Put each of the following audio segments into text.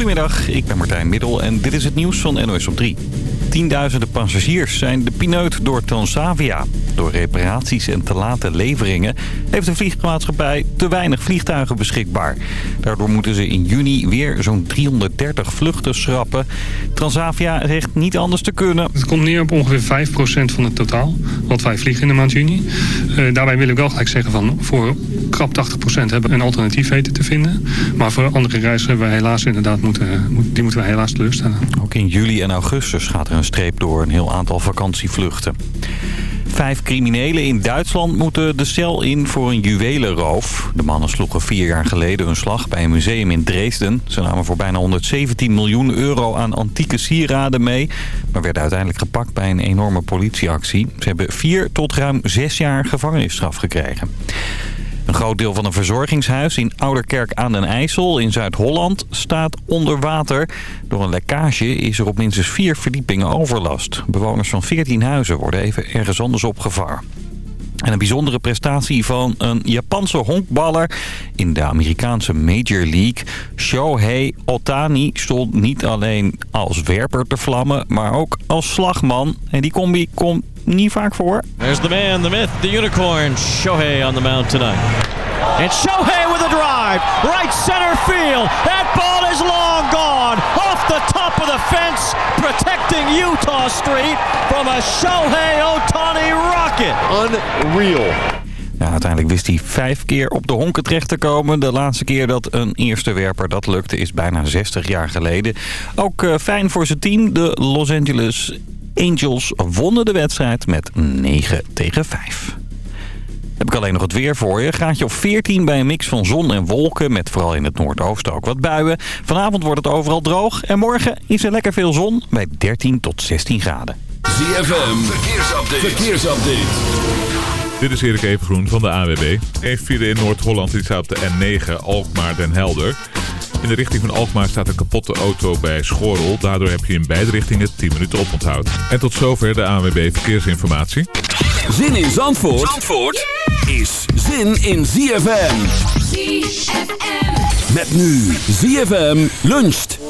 Goedemiddag, ik ben Martijn Middel en dit is het nieuws van NOS op 3. Tienduizenden passagiers zijn de pineut door Transavia. Door reparaties en te late leveringen heeft de vliegmaatschappij te weinig vliegtuigen beschikbaar. Daardoor moeten ze in juni weer zo'n 330 vluchten schrappen. Transavia zegt niet anders te kunnen. Het komt neer op ongeveer 5% van het totaal wat wij vliegen in de maand juni. Uh, daarbij wil ik wel gelijk zeggen van voor krap 80% hebben we een alternatief weten te vinden. Maar voor andere reizen hebben we helaas inderdaad moeten, die moeten we helaas teleurstellen. Ook in juli en augustus gaat er een streep door een heel aantal vakantievluchten. Vijf criminelen in Duitsland moeten de cel in voor een juwelenroof. De mannen sloegen vier jaar geleden een slag bij een museum in Dresden. Ze namen voor bijna 117 miljoen euro aan antieke sieraden mee... maar werden uiteindelijk gepakt bij een enorme politieactie. Ze hebben vier tot ruim zes jaar gevangenisstraf gekregen. Een groot deel van een verzorgingshuis in Ouderkerk aan den IJssel in Zuid-Holland staat onder water. Door een lekkage is er op minstens vier verdiepingen overlast. Bewoners van 14 huizen worden even ergens anders opgevangen. En een bijzondere prestatie van een Japanse honkballer in de Amerikaanse Major League. Shohei Otani stond niet alleen als werper te vlammen, maar ook als slagman. En die combi komt niet vaak voor. There's the man, the myth, the unicorn, Shohei on the mound tonight. And Shohei with a drive, right center field. That ball is long gone, off the top of the fence, protecting Utah Street from a Shohei Otani rocket. Unreal. Ja, uiteindelijk wist hij vijf keer op de honken terecht te komen. De laatste keer dat een eerste werper dat lukte is bijna 60 jaar geleden. Ook uh, fijn voor zijn team, de Los Angeles Angels wonnen de wedstrijd met 9 tegen 5. Heb ik alleen nog het weer voor je. Graadje op 14 bij een mix van zon en wolken. Met vooral in het noordoosten ook wat buien. Vanavond wordt het overal droog. En morgen is er lekker veel zon bij 13 tot 16 graden. ZFM, verkeersupdate. verkeersupdate. Dit is Erik Evengroen van de AWB. Eén file in Noord-Holland die staat op de N9 Alkmaar den Helder. In de richting van Alkmaar staat een kapotte auto bij Schorrel. Daardoor heb je in beide richtingen 10 minuten oponthoud. En tot zover de ANWB Verkeersinformatie. Zin in Zandvoort, Zandvoort is zin in ZFM. ZFM. Met nu ZFM luncht.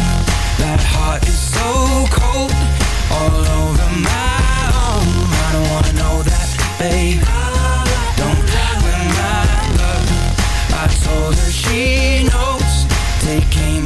That heart is so cold. All over my own. I don't wanna know that, babe. Don't my love. I told her she knows. Take aim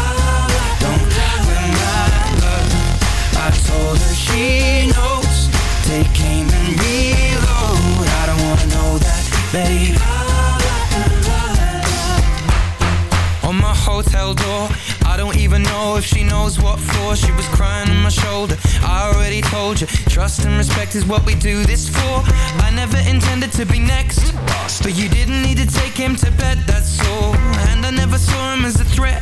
knows. Take aim and reload. I don't wanna know that, babe on my hotel door I don't even know if she knows what for. She was crying on my shoulder. I already told you Trust and respect is what we do this for. I never intended to be next But you didn't need to take him to bed, that's all. And I never saw him as a threat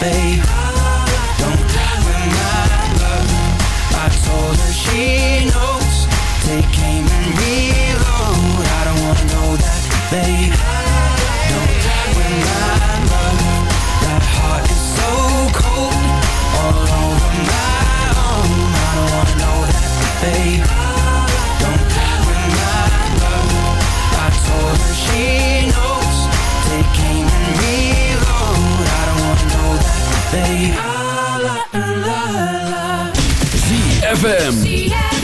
babe. Don't win my love I told her she knows ZFM.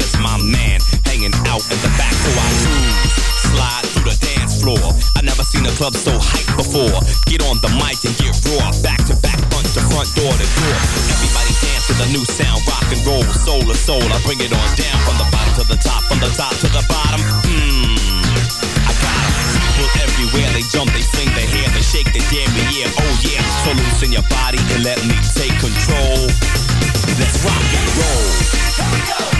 There's my man hanging out in the back. So I cruise, slide through the dance floor. I never seen a club so hyped before. Get on the mic and get raw, back to back, front to front, door to door. Everybody dance to the new sound, rock and roll, soul to soul. I bring it on down from the bottom to the top, from the top to the bottom. Mmm, I got. People everywhere, they jump, they swing their hair, they shake their dairy, yeah, oh yeah. So loosen your body and let me take control. Let's rock and roll.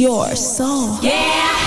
Your soul. Yeah!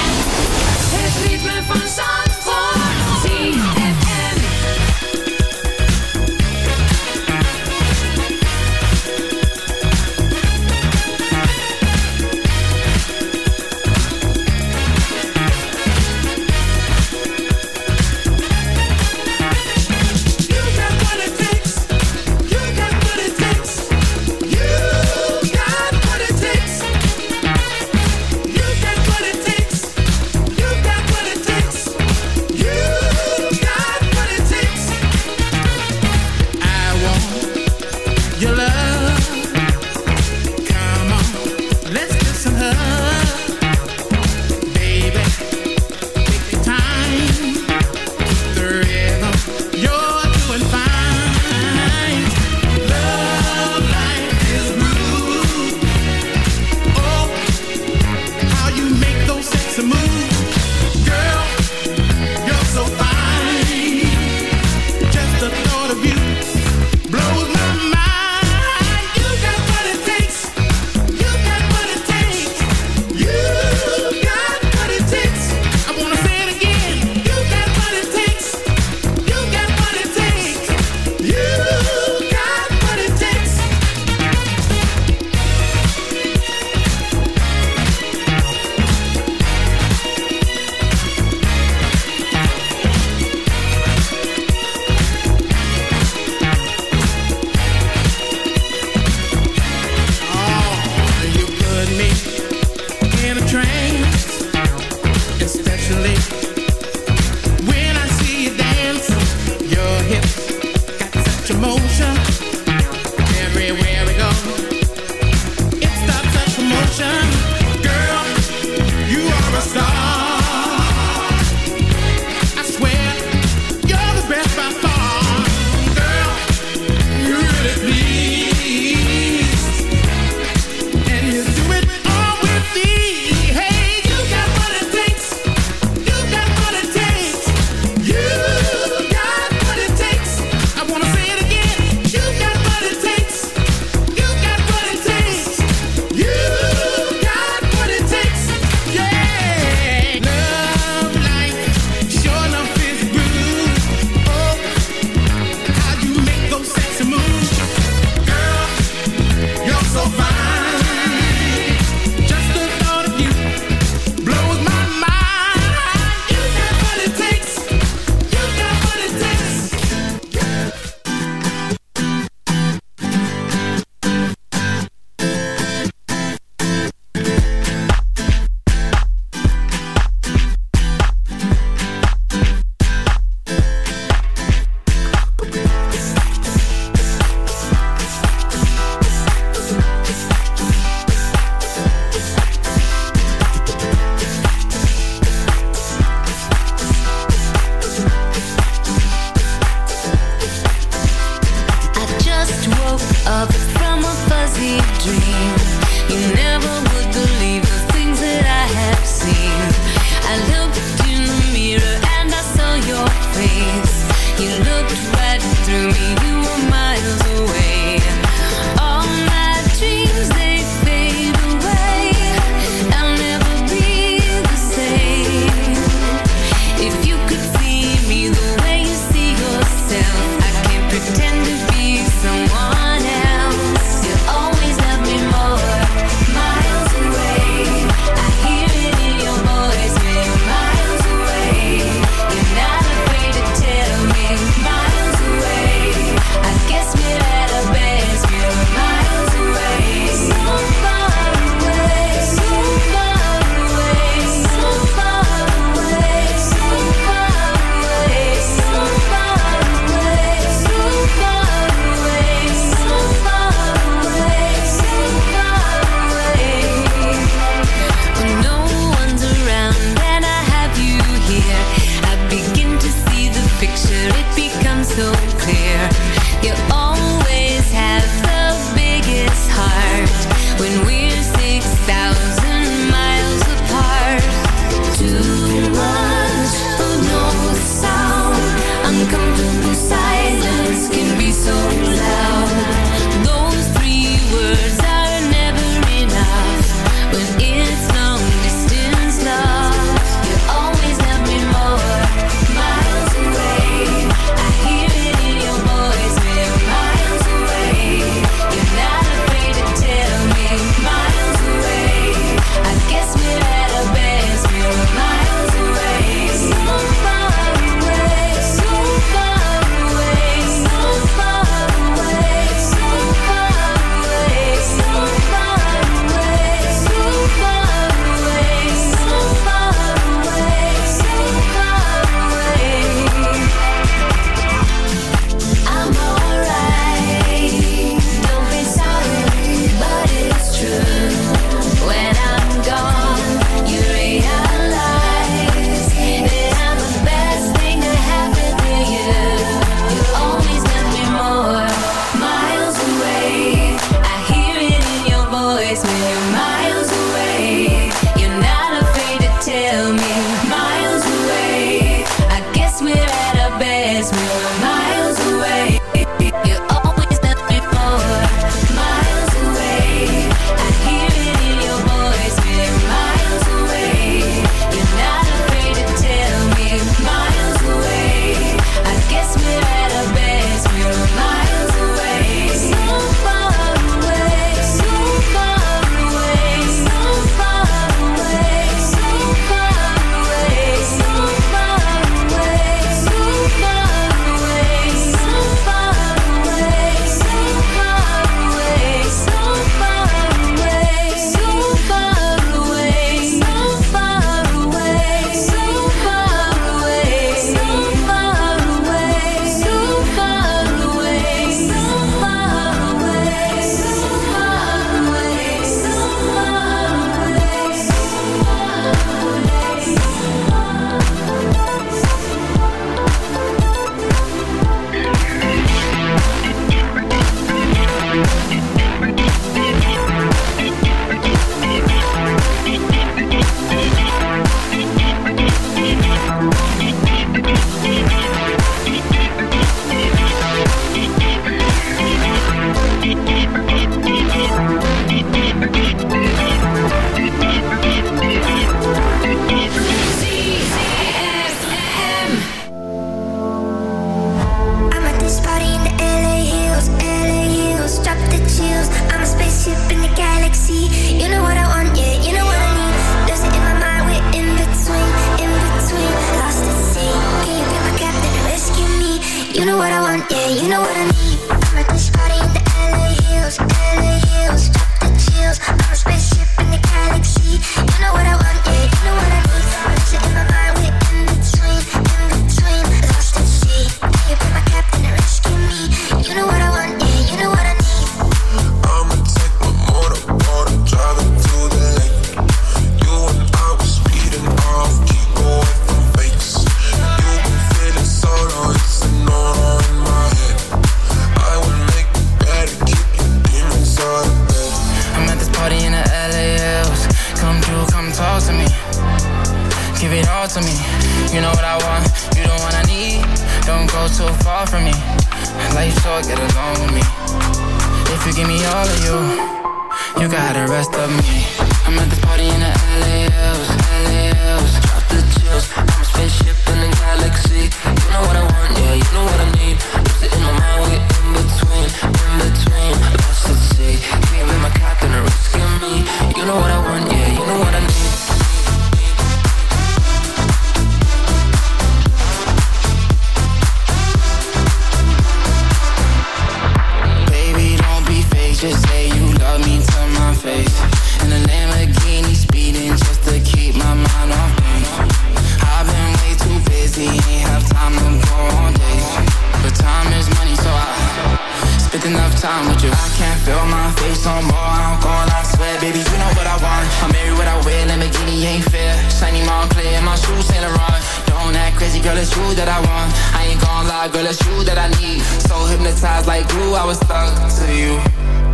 Time with you. I can't feel my face no more, I'm going, I swear, baby, you know what I want. I'm married what I wear, Lamborghini ain't fair. Shiny Montclair, my shoes Saint Laurent. Don't act crazy, girl, it's you that I want. I ain't gonna lie, girl, it's you that I need. So hypnotized like glue, I was stuck to you.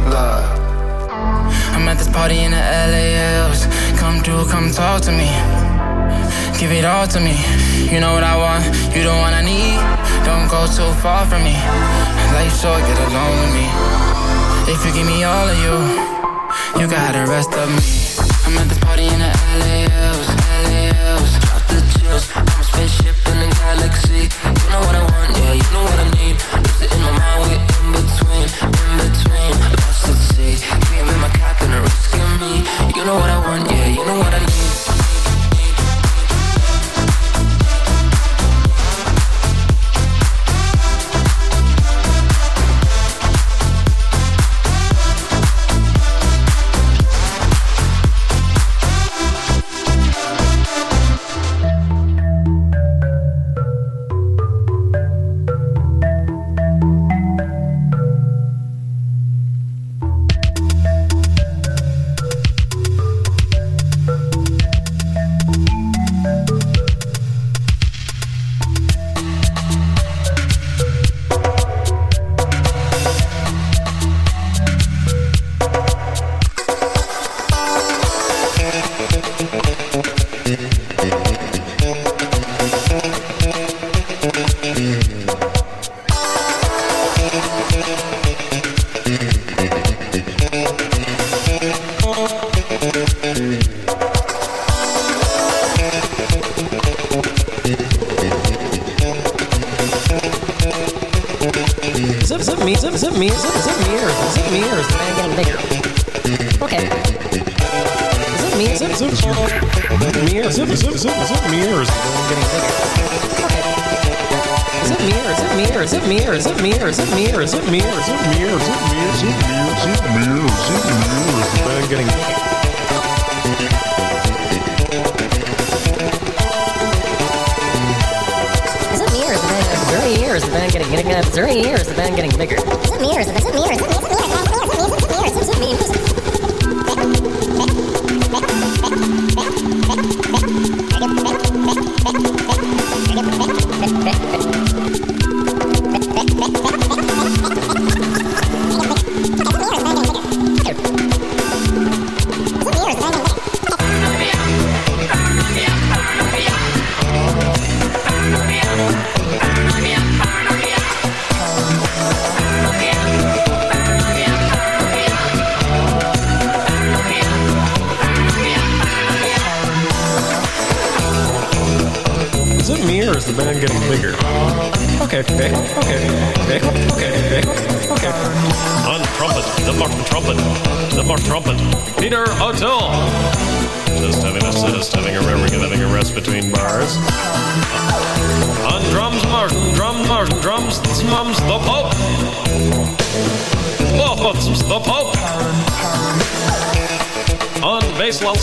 Love. I'm at this party in the LA hills. Come through, come talk to me. Give it all to me. You know what I want, you the one I need. Don't go too far from me. Life short, get along with me. If you give me all of you, you got the rest of me. I'm at this party in the LA hills, LA hills. Drop the chills. I'm a spaceship in the galaxy. You know what I want, yeah, you know what I need. Lose it in my mind, we're in between, in between. Lost at sea. Can't my captain or risking me. You know what I want, is it me? Is it, is it me? It, it me? Or is it me? Or is the man getting bigger? Okay. Is it me? Is it, is it, is it me? Or is it, is it, is it, is it me? Or is the man getting bigger? Okay. Is it me? Or is it me? Or is it me? Or is it me? Or is it me? Or is it me? Or is it me? Or is it me? Is it me? Is it me? Or is it me? Or is the man getting bigger? Is it me or is the band there me or is the band getting getting me or is the band getting bigger? Is it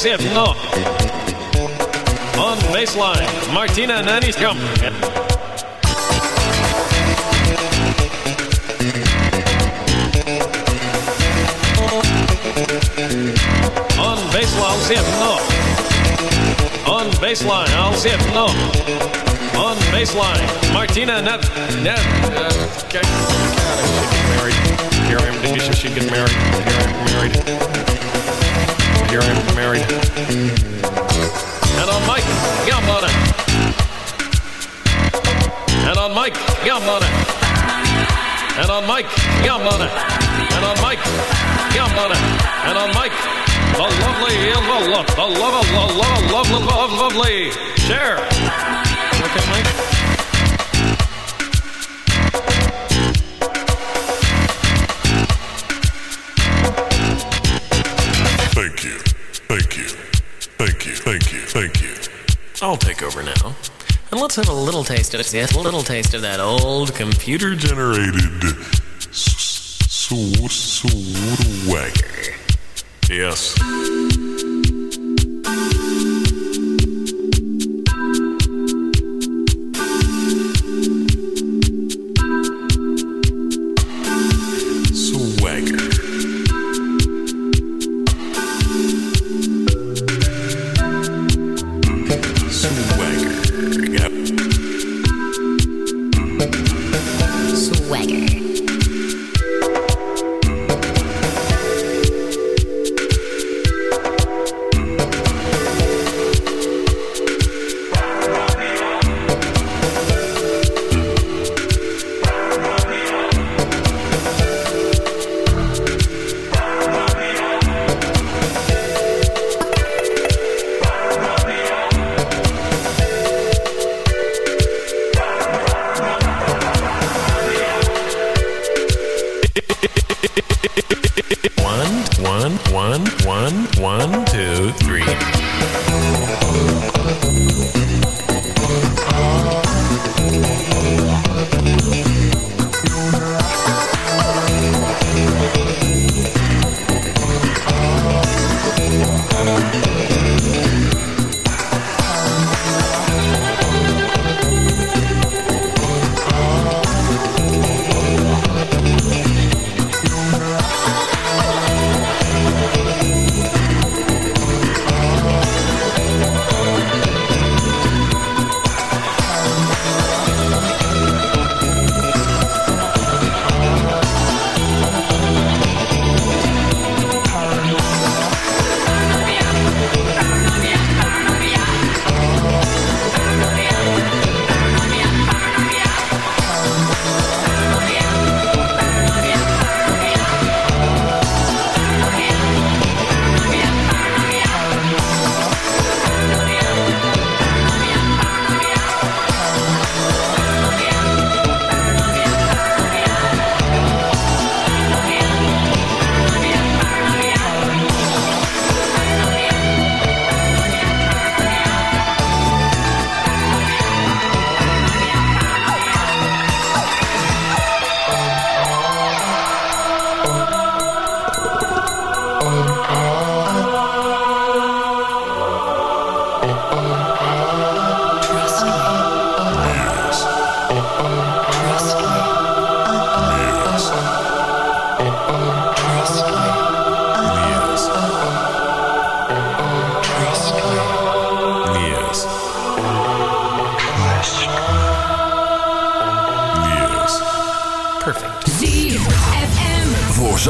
baseline, Sif, no. On baseline, Martina Nanny's come. On baseline, it, no. On baseline, I'll see it, no. On baseline, Martina Net. Net. Uh, okay. God, Here I am, Denisha, she get married. Here I am married. Here I am married. And on Mike, yum on it. And on Mike, yum on it. And on Mike, yum on it. And on Mike, yum on it. And on Mike, the lovely, the love, the love, the love, love, love, love, lovely. Share. Okay, Mike. I'll take over now. And let's have a little taste of it. A little taste of that old computer Generated swagger. Yes.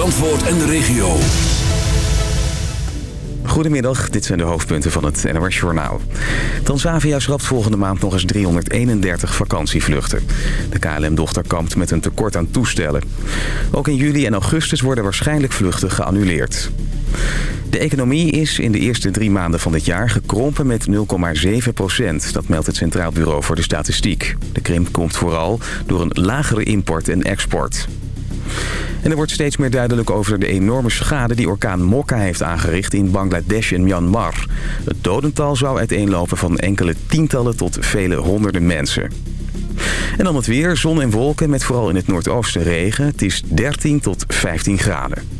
Zandvoort en de regio. Goedemiddag, dit zijn de hoofdpunten van het NOS Journaal. Transavia schrapt volgende maand nog eens 331 vakantievluchten. De KLM-dochter kampt met een tekort aan toestellen. Ook in juli en augustus worden waarschijnlijk vluchten geannuleerd. De economie is in de eerste drie maanden van dit jaar gekrompen met 0,7 procent. Dat meldt het Centraal Bureau voor de Statistiek. De krimp komt vooral door een lagere import en export. En er wordt steeds meer duidelijk over de enorme schade die orkaan Mokka heeft aangericht in Bangladesh en Myanmar. Het dodental zou uiteenlopen van enkele tientallen tot vele honderden mensen. En dan het weer, zon en wolken met vooral in het noordoosten regen. Het is 13 tot 15 graden.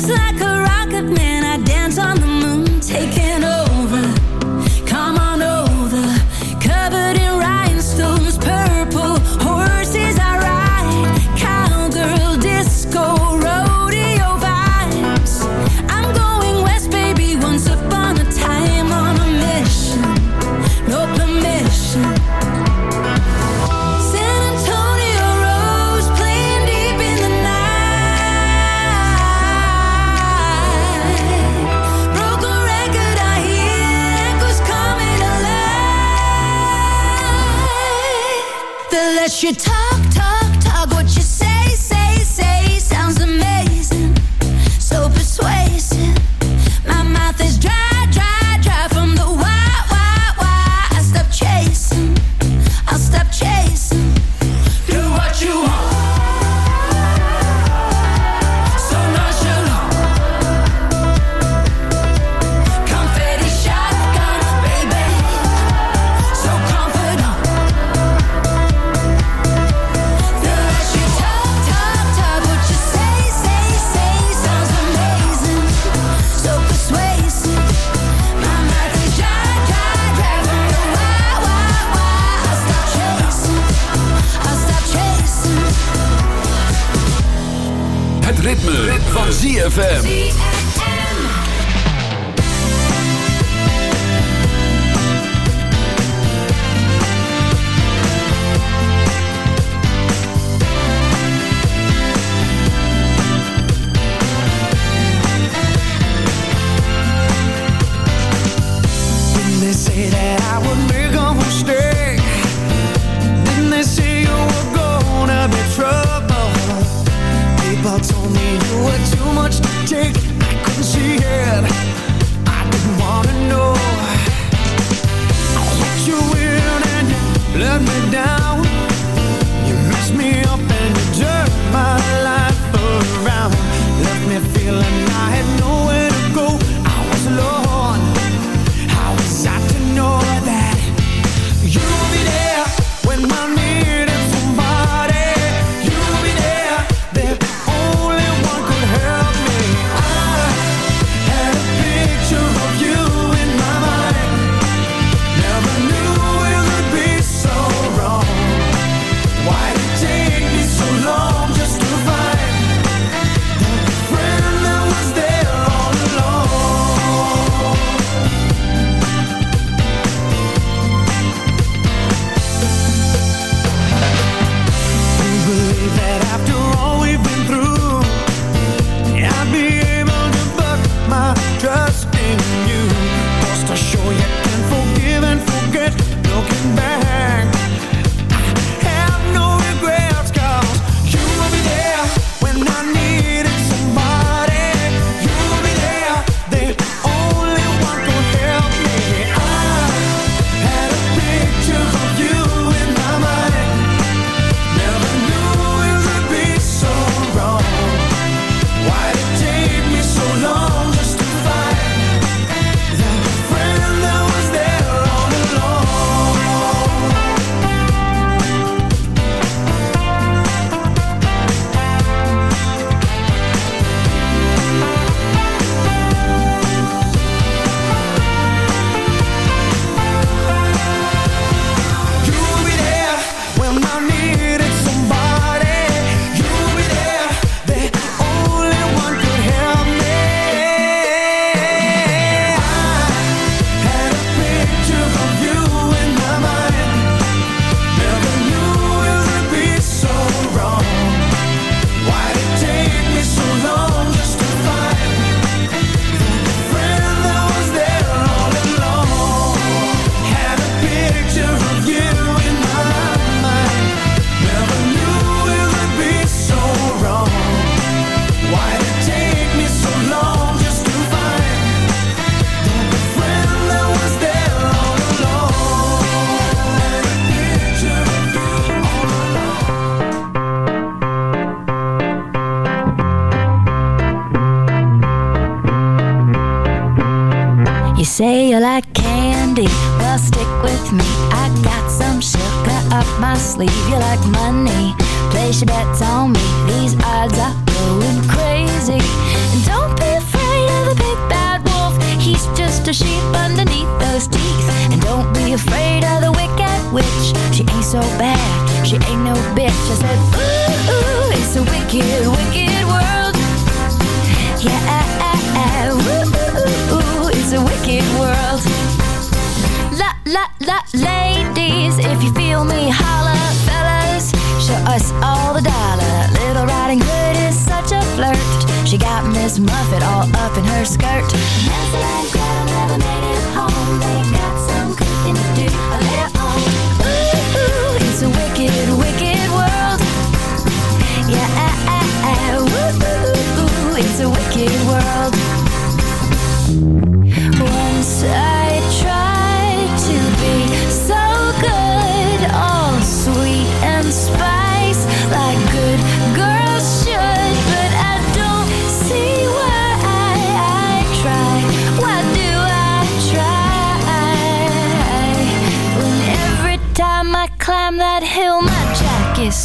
just like a